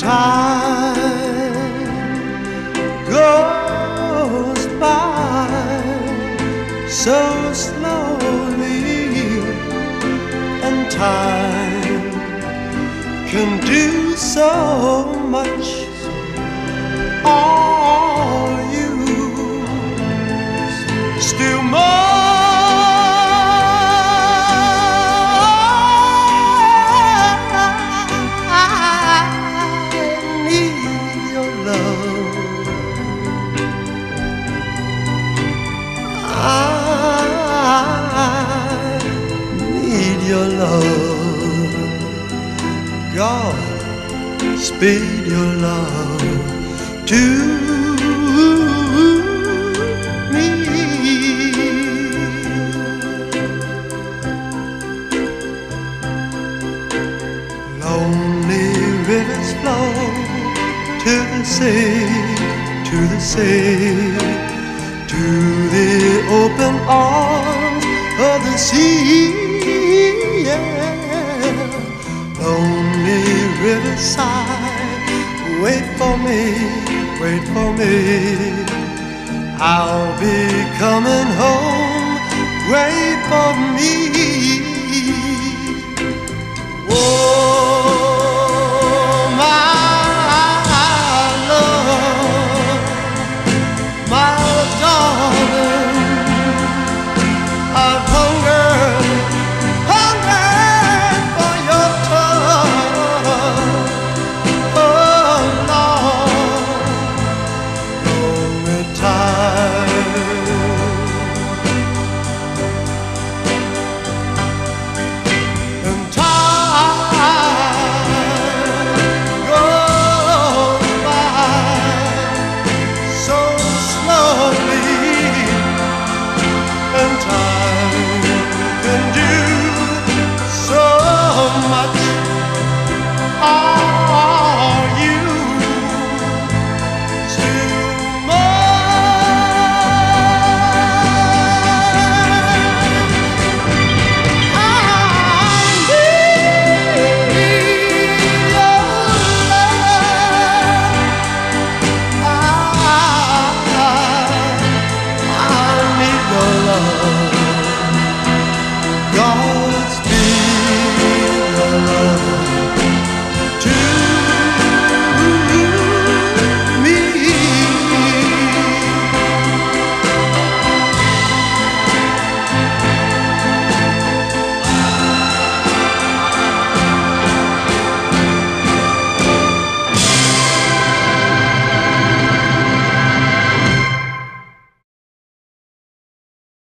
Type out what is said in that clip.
time goes by so slowly, and time can do so much. All your love. God, speed your love to me. Lonely rivers flow to the sea, to the sea, to riverside, wait for me, wait for me. I'll be coming home, wait for me.